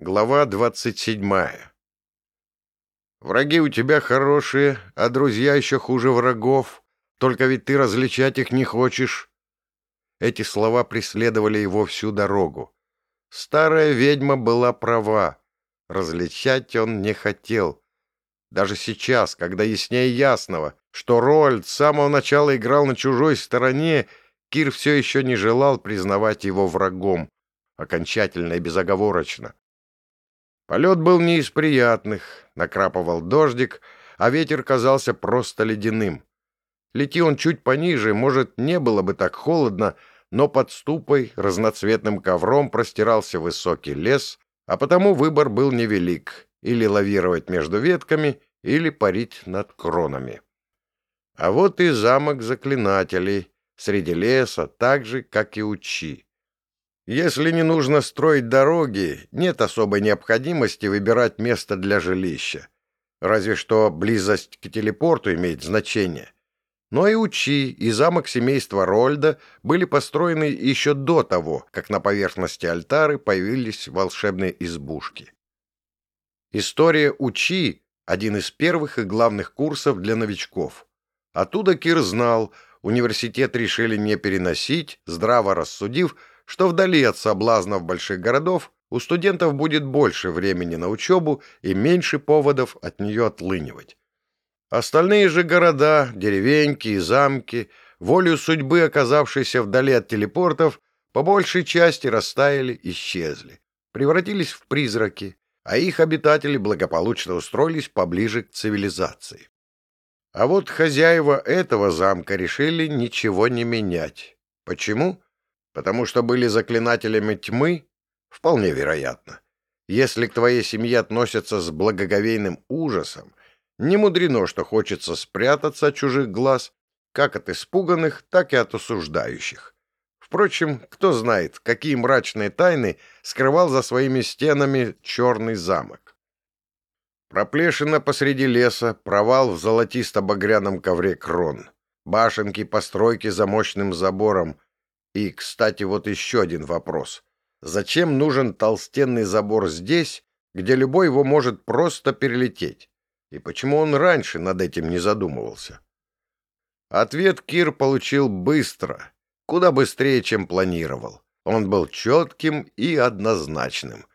Глава двадцать седьмая. «Враги у тебя хорошие, а друзья еще хуже врагов. Только ведь ты различать их не хочешь». Эти слова преследовали его всю дорогу. Старая ведьма была права. Различать он не хотел. Даже сейчас, когда яснее ясного, что Рольд с самого начала играл на чужой стороне, Кир все еще не желал признавать его врагом, окончательно и безоговорочно. Полет был не из приятных, накрапывал дождик, а ветер казался просто ледяным. Лети он чуть пониже, может, не было бы так холодно, но под ступой разноцветным ковром простирался высокий лес, а потому выбор был невелик — или лавировать между ветками, или парить над кронами. А вот и замок заклинателей среди леса, так же, как и учи. Если не нужно строить дороги, нет особой необходимости выбирать место для жилища. Разве что близость к телепорту имеет значение. Но и Учи, и замок семейства Рольда были построены еще до того, как на поверхности альтары появились волшебные избушки. История Учи – один из первых и главных курсов для новичков. Оттуда Кир знал, университет решили не переносить, здраво рассудив – что вдали от соблазнов больших городов у студентов будет больше времени на учебу и меньше поводов от нее отлынивать. Остальные же города, деревеньки и замки, волю судьбы оказавшиеся вдали от телепортов, по большей части растаяли, исчезли, превратились в призраки, а их обитатели благополучно устроились поближе к цивилизации. А вот хозяева этого замка решили ничего не менять. Почему? Потому что были заклинателями тьмы? Вполне вероятно. Если к твоей семье относятся с благоговейным ужасом, не мудрено, что хочется спрятаться от чужих глаз, как от испуганных, так и от осуждающих. Впрочем, кто знает, какие мрачные тайны скрывал за своими стенами черный замок. Проплешина посреди леса, провал в золотисто-багряном ковре крон, башенки постройки за мощным забором, и, кстати, вот еще один вопрос. Зачем нужен толстенный забор здесь, где любой его может просто перелететь? И почему он раньше над этим не задумывался? Ответ Кир получил быстро, куда быстрее, чем планировал. Он был четким и однозначным.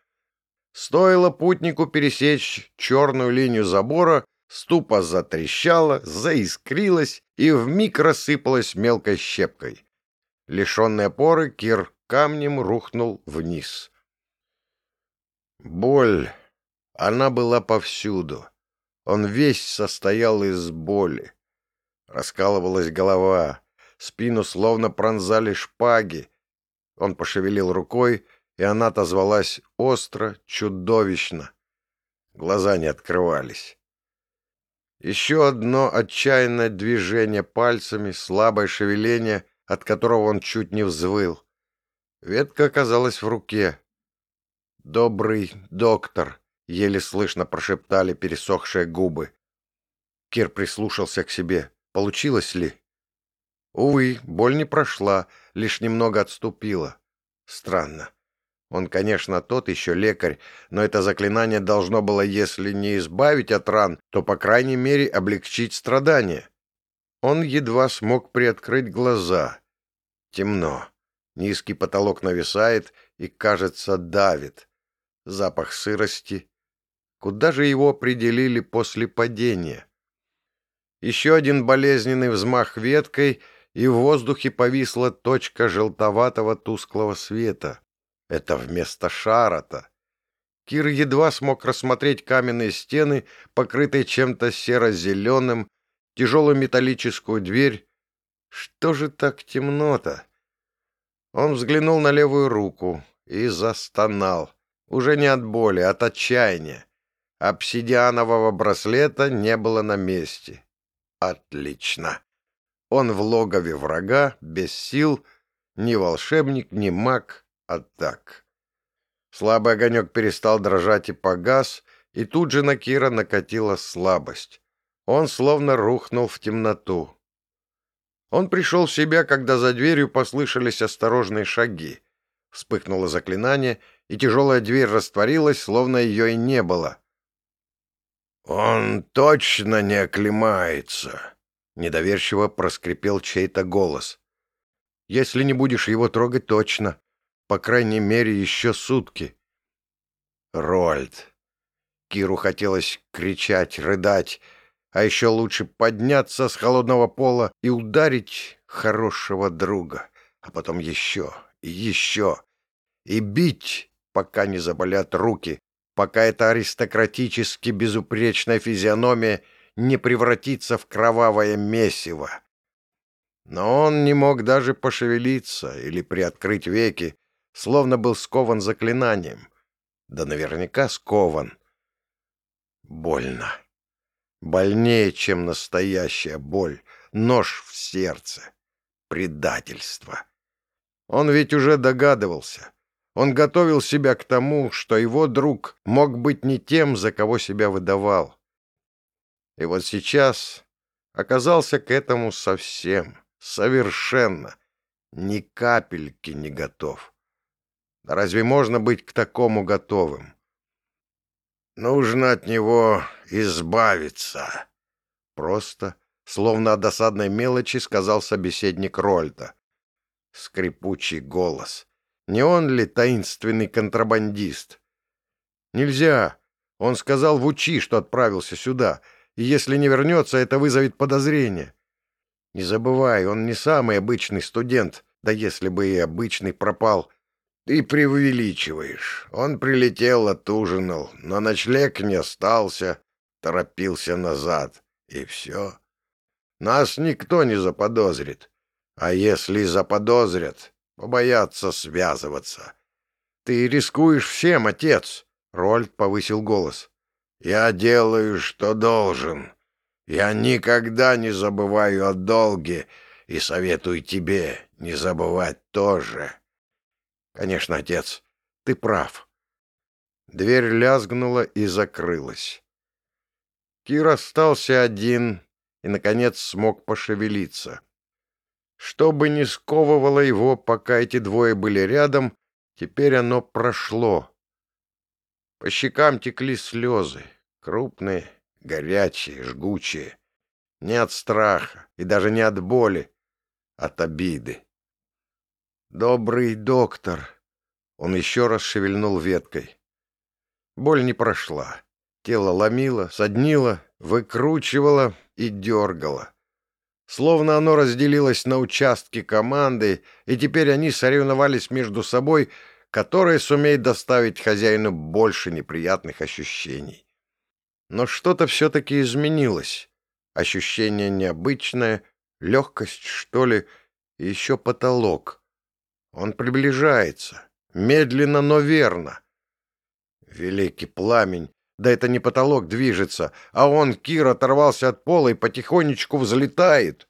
Стоило путнику пересечь черную линию забора, ступа затрещала, заискрилась и вмиг рассыпалась мелкой щепкой. Лишенный опоры, Кир камнем рухнул вниз. Боль. Она была повсюду. Он весь состоял из боли. Раскалывалась голова, спину словно пронзали шпаги. Он пошевелил рукой, и она отозвалась остро, чудовищно. Глаза не открывались. Еще одно отчаянное движение пальцами, слабое шевеление, от которого он чуть не взвыл. Ветка оказалась в руке. «Добрый доктор», — еле слышно прошептали пересохшие губы. Кир прислушался к себе. Получилось ли? Увы, боль не прошла, лишь немного отступила. Странно. Он, конечно, тот еще лекарь, но это заклинание должно было, если не избавить от ран, то, по крайней мере, облегчить страдания. Он едва смог приоткрыть глаза. Темно. Низкий потолок нависает и, кажется, давит. Запах сырости. Куда же его определили после падения? Еще один болезненный взмах веткой, и в воздухе повисла точка желтоватого тусклого света. Это вместо шарота. Кир едва смог рассмотреть каменные стены, покрытые чем-то серо-зеленым, тяжелую металлическую дверь. Что же так темно-то? Он взглянул на левую руку и застонал. Уже не от боли, а от отчаяния. Обсидианового браслета не было на месте. Отлично. Он в логове врага, без сил, ни волшебник, ни маг, а так. Слабый огонек перестал дрожать и погас, и тут же на Кира накатила слабость. Он словно рухнул в темноту. Он пришел в себя, когда за дверью послышались осторожные шаги. Вспыхнуло заклинание, и тяжелая дверь растворилась, словно ее и не было. «Он точно не оклемается!» — недоверчиво проскрипел чей-то голос. «Если не будешь его трогать, точно. По крайней мере, еще сутки». «Рольд!» Киру хотелось кричать, рыдать, а еще лучше подняться с холодного пола и ударить хорошего друга, а потом еще и еще, и бить, пока не заболят руки, пока эта аристократически безупречная физиономия не превратится в кровавое месиво. Но он не мог даже пошевелиться или приоткрыть веки, словно был скован заклинанием. Да наверняка скован. Больно. Больнее, чем настоящая боль. Нож в сердце. Предательство. Он ведь уже догадывался. Он готовил себя к тому, что его друг мог быть не тем, за кого себя выдавал. И вот сейчас оказался к этому совсем, совершенно, ни капельки не готов. Разве можно быть к такому готовым? Нужно от него избавиться. Просто, словно о досадной мелочи, сказал собеседник Рольта. Скрипучий голос — не он ли таинственный контрабандист? Нельзя. Он сказал в учи, что отправился сюда, и если не вернется, это вызовет подозрение. Не забывай, он не самый обычный студент, да если бы и обычный пропал. Ты преувеличиваешь. Он прилетел, отужинал, но ночлег не остался, торопился назад, и все. Нас никто не заподозрит. А если заподозрят, побоятся связываться. Ты рискуешь всем, отец, — Рольд повысил голос. Я делаю, что должен. Я никогда не забываю о долге и советую тебе не забывать тоже. Конечно, отец, ты прав. Дверь лязгнула и закрылась. Кир остался один и, наконец, смог пошевелиться. Что бы ни сковывало его, пока эти двое были рядом, теперь оно прошло. По щекам текли слезы, крупные, горячие, жгучие. Не от страха и даже не от боли, от обиды. «Добрый доктор!» Он еще раз шевельнул веткой. Боль не прошла. Тело ломило, соднило, выкручивало и дергало. Словно оно разделилось на участки команды, и теперь они соревновались между собой, которая сумеет доставить хозяину больше неприятных ощущений. Но что-то все-таки изменилось. Ощущение необычное, легкость, что ли, и еще потолок. Он приближается, медленно, но верно. Великий пламень, да это не потолок движется, а он, Кир, оторвался от пола и потихонечку взлетает.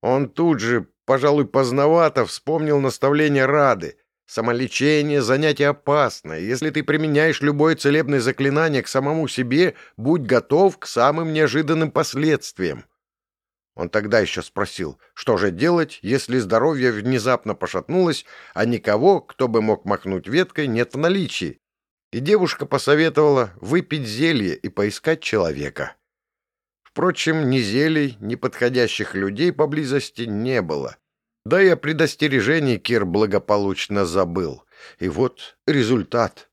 Он тут же, пожалуй, поздновато вспомнил наставление Рады. Самолечение — занятие опасное. Если ты применяешь любое целебное заклинание к самому себе, будь готов к самым неожиданным последствиям. Он тогда еще спросил, что же делать, если здоровье внезапно пошатнулось, а никого, кто бы мог махнуть веткой, нет в наличии и девушка посоветовала выпить зелье и поискать человека. Впрочем, ни зелий, ни подходящих людей поблизости не было. Да и о предостережении Кир благополучно забыл. И вот результат.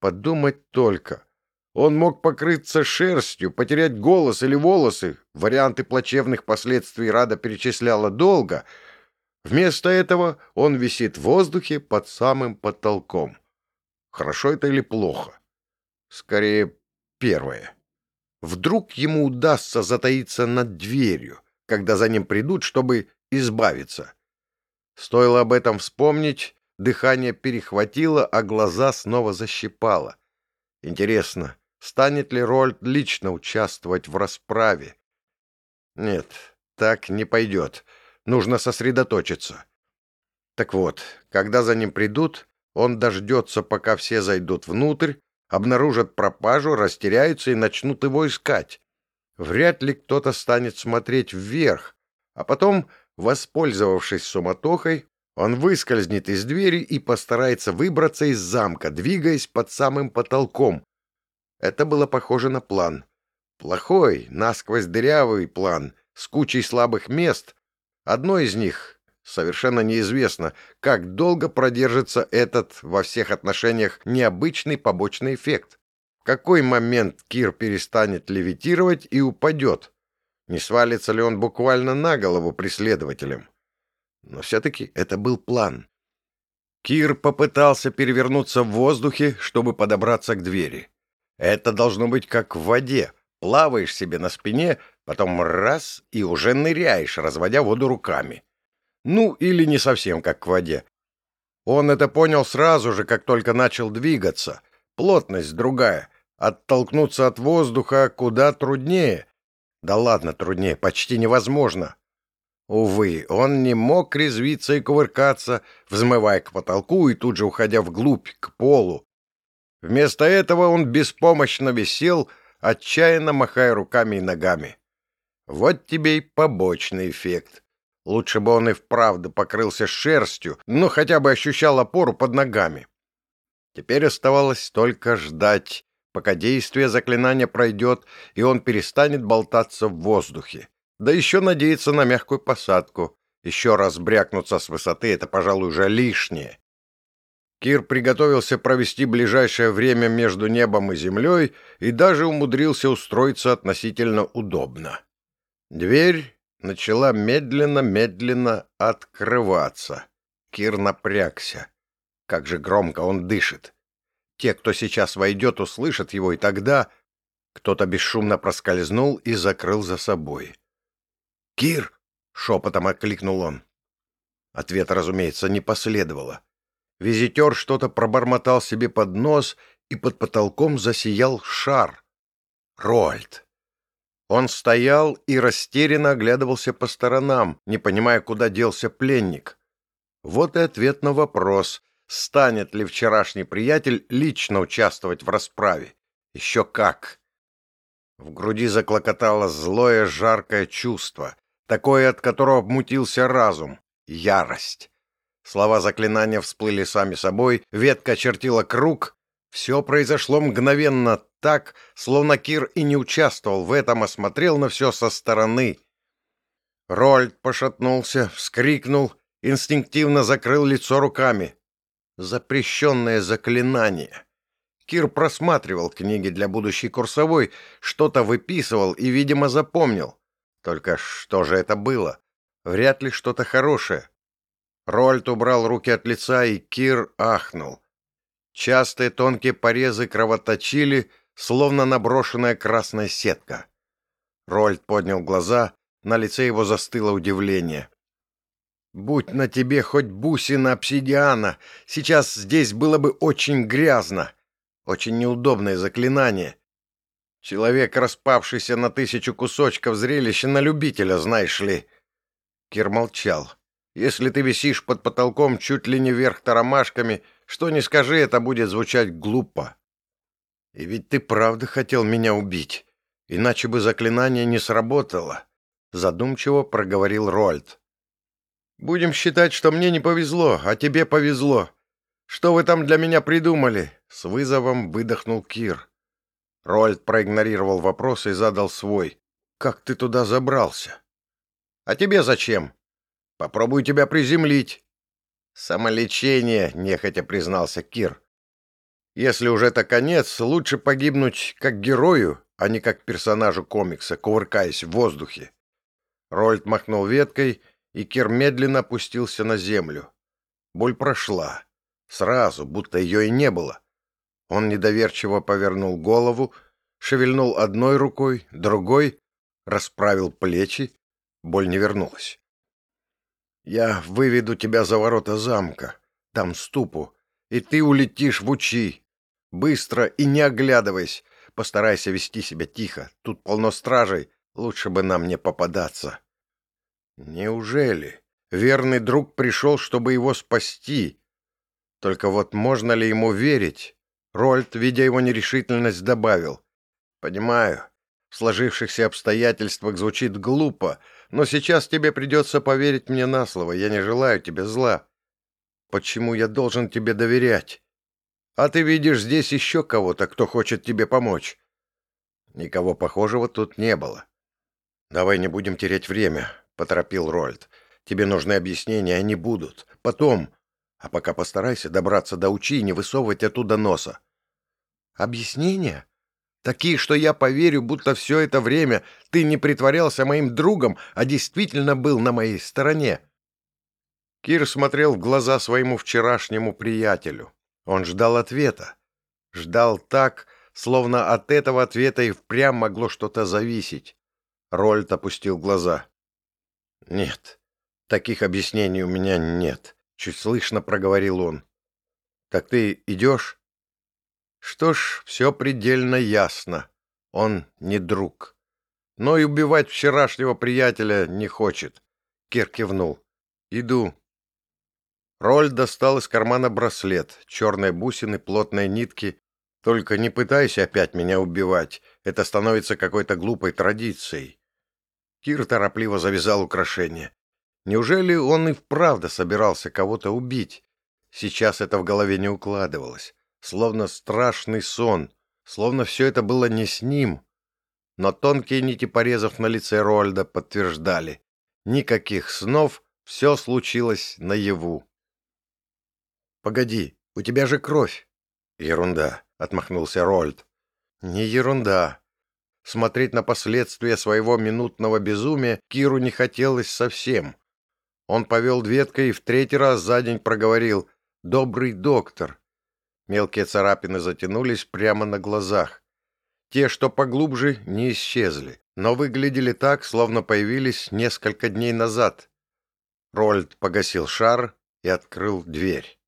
Подумать только. Он мог покрыться шерстью, потерять голос или волосы. Варианты плачевных последствий Рада перечисляла долго. Вместо этого он висит в воздухе под самым потолком. Хорошо это или плохо? Скорее, первое. Вдруг ему удастся затаиться над дверью, когда за ним придут, чтобы избавиться. Стоило об этом вспомнить, дыхание перехватило, а глаза снова защипало. Интересно, станет ли Рольд лично участвовать в расправе? Нет, так не пойдет. Нужно сосредоточиться. Так вот, когда за ним придут, он дождется, пока все зайдут внутрь, обнаружат пропажу, растеряются и начнут его искать. Вряд ли кто-то станет смотреть вверх, а потом, воспользовавшись суматохой, Он выскользнет из двери и постарается выбраться из замка, двигаясь под самым потолком. Это было похоже на план. Плохой, насквозь дырявый план, с кучей слабых мест. Одно из них совершенно неизвестно, как долго продержится этот во всех отношениях необычный побочный эффект. В какой момент Кир перестанет левитировать и упадет? Не свалится ли он буквально на голову преследователям? Но все-таки это был план. Кир попытался перевернуться в воздухе, чтобы подобраться к двери. Это должно быть как в воде. Плаваешь себе на спине, потом раз и уже ныряешь, разводя воду руками. Ну, или не совсем как в воде. Он это понял сразу же, как только начал двигаться. Плотность другая. Оттолкнуться от воздуха куда труднее. Да ладно, труднее, почти невозможно. Увы, он не мог резвиться и кувыркаться, взмывая к потолку и тут же уходя вглубь, к полу. Вместо этого он беспомощно висел, отчаянно махая руками и ногами. Вот тебе и побочный эффект. Лучше бы он и вправду покрылся шерстью, но хотя бы ощущал опору под ногами. Теперь оставалось только ждать, пока действие заклинания пройдет, и он перестанет болтаться в воздухе. Да еще надеяться на мягкую посадку. Еще раз брякнуться с высоты — это, пожалуй, уже лишнее. Кир приготовился провести ближайшее время между небом и землей и даже умудрился устроиться относительно удобно. Дверь начала медленно-медленно открываться. Кир напрягся. Как же громко он дышит. Те, кто сейчас войдет, услышат его, и тогда... Кто-то бесшумно проскользнул и закрыл за собой. «Кир!» — шепотом окликнул он. Ответа, разумеется, не последовало. Визитер что-то пробормотал себе под нос, и под потолком засиял шар. Рольд. Он стоял и растерянно оглядывался по сторонам, не понимая, куда делся пленник. Вот и ответ на вопрос, станет ли вчерашний приятель лично участвовать в расправе. Еще как! В груди заклокотало злое жаркое чувство такое, от которого обмутился разум, ярость. Слова заклинания всплыли сами собой, ветка чертила круг. Все произошло мгновенно так, словно Кир и не участвовал в этом, а смотрел на все со стороны. Рольд пошатнулся, вскрикнул, инстинктивно закрыл лицо руками. Запрещенное заклинание. Кир просматривал книги для будущей курсовой, что-то выписывал и, видимо, запомнил. Только что же это было? Вряд ли что-то хорошее. Рольд убрал руки от лица, и Кир ахнул. Частые тонкие порезы кровоточили, словно наброшенная красная сетка. Рольд поднял глаза, на лице его застыло удивление. «Будь на тебе хоть бусина обсидиана, сейчас здесь было бы очень грязно. Очень неудобное заклинание. Человек, распавшийся на тысячу кусочков зрелище на любителя, знаешь ли. Кир молчал. Если ты висишь под потолком чуть ли не вверх тарамашками, что не скажи, это будет звучать глупо. И ведь ты правда хотел меня убить, иначе бы заклинание не сработало, задумчиво проговорил Рольд. Будем считать, что мне не повезло, а тебе повезло. Что вы там для меня придумали? С вызовом выдохнул Кир. Рольд проигнорировал вопрос и задал свой. «Как ты туда забрался?» «А тебе зачем?» «Попробую тебя приземлить». «Самолечение», — нехотя признался Кир. «Если уже это конец, лучше погибнуть как герою, а не как персонажу комикса, кувыркаясь в воздухе». Рольд махнул веткой, и Кир медленно опустился на землю. Боль прошла. Сразу, будто ее и не было. Он недоверчиво повернул голову, шевельнул одной рукой, другой, расправил плечи. Боль не вернулась. «Я выведу тебя за ворота замка, там ступу, и ты улетишь в Учи. Быстро и не оглядываясь, постарайся вести себя тихо, тут полно стражей, лучше бы нам не попадаться». Неужели? Верный друг пришел, чтобы его спасти. Только вот можно ли ему верить? Рольд, видя его нерешительность, добавил. «Понимаю, в сложившихся обстоятельствах звучит глупо, но сейчас тебе придется поверить мне на слово. Я не желаю тебе зла. почему я должен тебе доверять? А ты видишь здесь еще кого-то, кто хочет тебе помочь?» Никого похожего тут не было. «Давай не будем терять время», — поторопил Рольд. «Тебе нужны объяснения, они будут. Потом. А пока постарайся добраться до Учи и не высовывать оттуда носа». «Объяснения? Такие, что я поверю, будто все это время ты не притворялся моим другом, а действительно был на моей стороне». Кир смотрел в глаза своему вчерашнему приятелю. Он ждал ответа. Ждал так, словно от этого ответа и впрямь могло что-то зависеть. Рольд опустил глаза. «Нет, таких объяснений у меня нет», — чуть слышно проговорил он. «Так ты идешь?» «Что ж, все предельно ясно. Он не друг. Но и убивать вчерашнего приятеля не хочет». Кир кивнул. «Иду». Роль достал из кармана браслет, черные бусины, плотные нитки. «Только не пытайся опять меня убивать. Это становится какой-то глупой традицией». Кир торопливо завязал украшение. Неужели он и вправду собирался кого-то убить? Сейчас это в голове не укладывалось. Словно страшный сон. Словно все это было не с ним. Но тонкие нити порезов на лице Рольда подтверждали. Никаких снов, все случилось наяву. «Погоди, у тебя же кровь!» «Ерунда», — отмахнулся Рольд. «Не ерунда». Смотреть на последствия своего минутного безумия Киру не хотелось совсем. Он повел веткой и в третий раз за день проговорил «Добрый доктор». Мелкие царапины затянулись прямо на глазах. Те, что поглубже, не исчезли, но выглядели так, словно появились несколько дней назад. Рольд погасил шар и открыл дверь.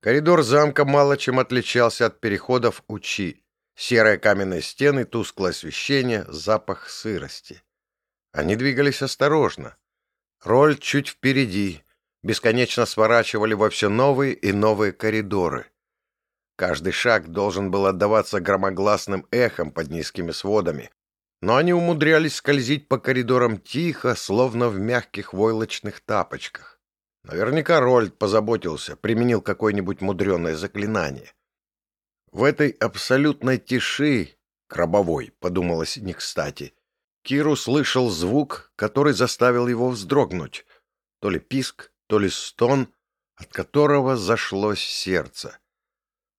Коридор замка мало чем отличался от переходов Учи. Серые каменные стены, тусклое освещение, запах сырости. Они двигались осторожно. Роль чуть впереди, бесконечно сворачивали во все новые и новые коридоры. Каждый шаг должен был отдаваться громогласным эхом под низкими сводами, но они умудрялись скользить по коридорам тихо, словно в мягких войлочных тапочках. Наверняка Рольд позаботился, применил какое-нибудь мудреное заклинание. В этой абсолютной тиши, крабовой, подумалось не кстати, Киру слышал звук, который заставил его вздрогнуть. То ли писк, то ли стон, от которого зашлось сердце.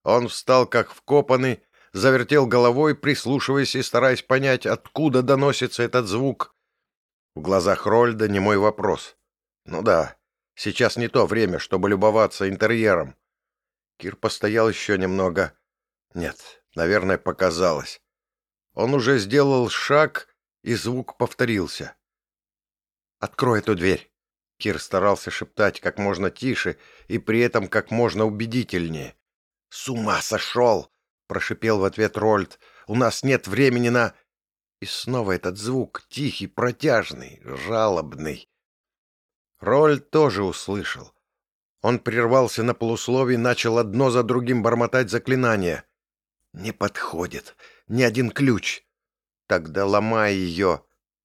Он встал как вкопанный, завертел головой, прислушиваясь и стараясь понять, откуда доносится этот звук. В глазах Рольда немой вопрос. Ну да, Сейчас не то время, чтобы любоваться интерьером. Кир постоял еще немного. Нет, наверное, показалось. Он уже сделал шаг, и звук повторился. «Открой эту дверь!» Кир старался шептать как можно тише и при этом как можно убедительнее. «С ума сошел!» — прошипел в ответ Рольд. «У нас нет времени на...» И снова этот звук, тихий, протяжный, жалобный. Роль тоже услышал. Он прервался на полусловие начал одно за другим бормотать заклинания. «Не подходит. Ни один ключ. Тогда ломай ее.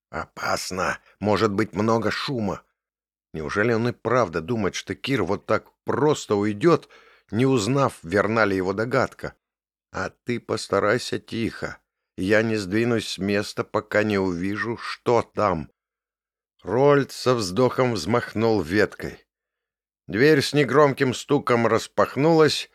Опасно. Может быть много шума. Неужели он и правда думает, что Кир вот так просто уйдет, не узнав, верна ли его догадка? А ты постарайся тихо. Я не сдвинусь с места, пока не увижу, что там. Рольд со вздохом взмахнул веткой. Дверь с негромким стуком распахнулась,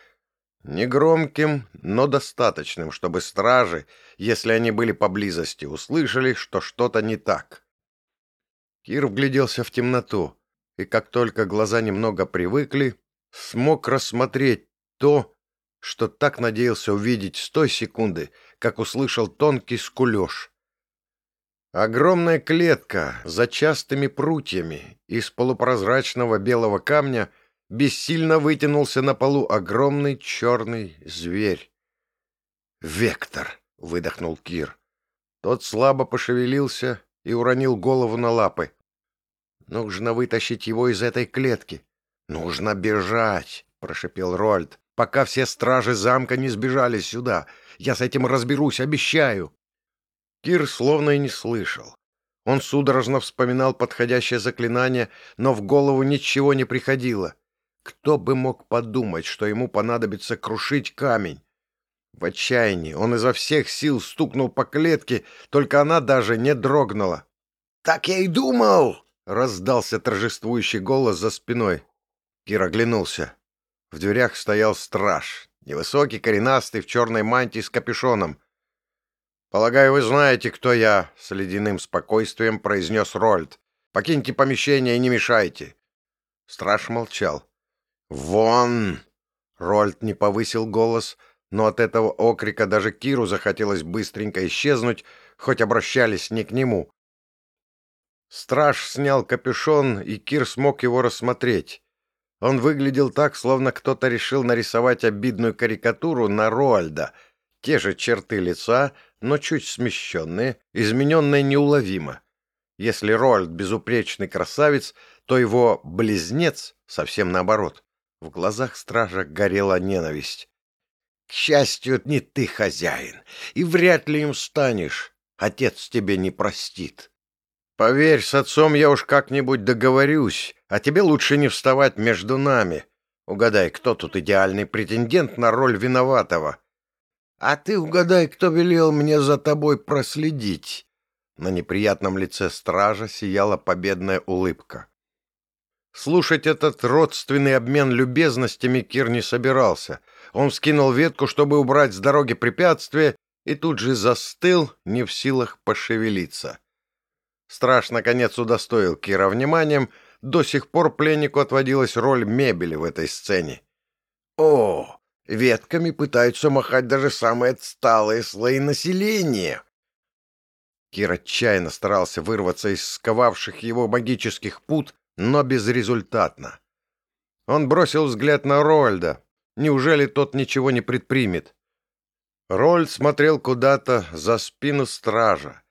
негромким, но достаточным, чтобы стражи, если они были поблизости, услышали, что что-то не так. Кир вгляделся в темноту, и как только глаза немного привыкли, смог рассмотреть то, что так надеялся увидеть с той секунды, как услышал тонкий скулеж. Огромная клетка за частыми прутьями из полупрозрачного белого камня бессильно вытянулся на полу огромный черный зверь. «Вектор!» — выдохнул Кир. Тот слабо пошевелился и уронил голову на лапы. «Нужно вытащить его из этой клетки. Нужно бежать!» — прошепел Рольд. «Пока все стражи замка не сбежали сюда. Я с этим разберусь, обещаю!» Кир словно и не слышал. Он судорожно вспоминал подходящее заклинание, но в голову ничего не приходило. Кто бы мог подумать, что ему понадобится крушить камень? В отчаянии он изо всех сил стукнул по клетке, только она даже не дрогнула. «Так я и думал!» — раздался торжествующий голос за спиной. Кир оглянулся. В дверях стоял страж, невысокий, коренастый, в черной мантии с капюшоном. «Полагаю, вы знаете, кто я», — с ледяным спокойствием произнес Рольд. «Покиньте помещение и не мешайте». Страж молчал. «Вон!» Рольд не повысил голос, но от этого окрика даже Киру захотелось быстренько исчезнуть, хоть обращались не к нему. Страж снял капюшон, и Кир смог его рассмотреть. Он выглядел так, словно кто-то решил нарисовать обидную карикатуру на Роальда. Те же черты лица, но чуть смещенные, измененные неуловимо. Если Роальд безупречный красавец, то его близнец совсем наоборот. В глазах стража горела ненависть. К счастью, не ты хозяин, и вряд ли им станешь. Отец тебе не простит. Поверь, с отцом я уж как-нибудь договорюсь, а тебе лучше не вставать между нами. Угадай, кто тут идеальный претендент на роль виноватого. А ты угадай, кто велел мне за тобой проследить. На неприятном лице стража сияла победная улыбка. Слушать этот родственный обмен любезностями Кир не собирался — он вскинул ветку, чтобы убрать с дороги препятствие, и тут же застыл, не в силах пошевелиться. Страш, наконец, удостоил Кира вниманием, до сих пор пленнику отводилась роль мебели в этой сцене. «О, ветками пытаются махать даже самые отсталые слои населения!» Кир отчаянно старался вырваться из сковавших его магических пут, но безрезультатно. Он бросил взгляд на Рольда, Неужели тот ничего не предпримет? Роль смотрел куда-то за спину стража.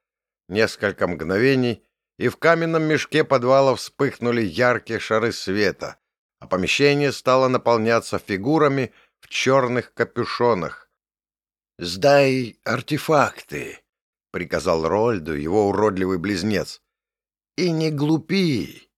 Несколько мгновений, и в каменном мешке подвала вспыхнули яркие шары света, а помещение стало наполняться фигурами в черных капюшонах. «Сдай артефакты», — приказал Рольду его уродливый близнец. «И не глупи.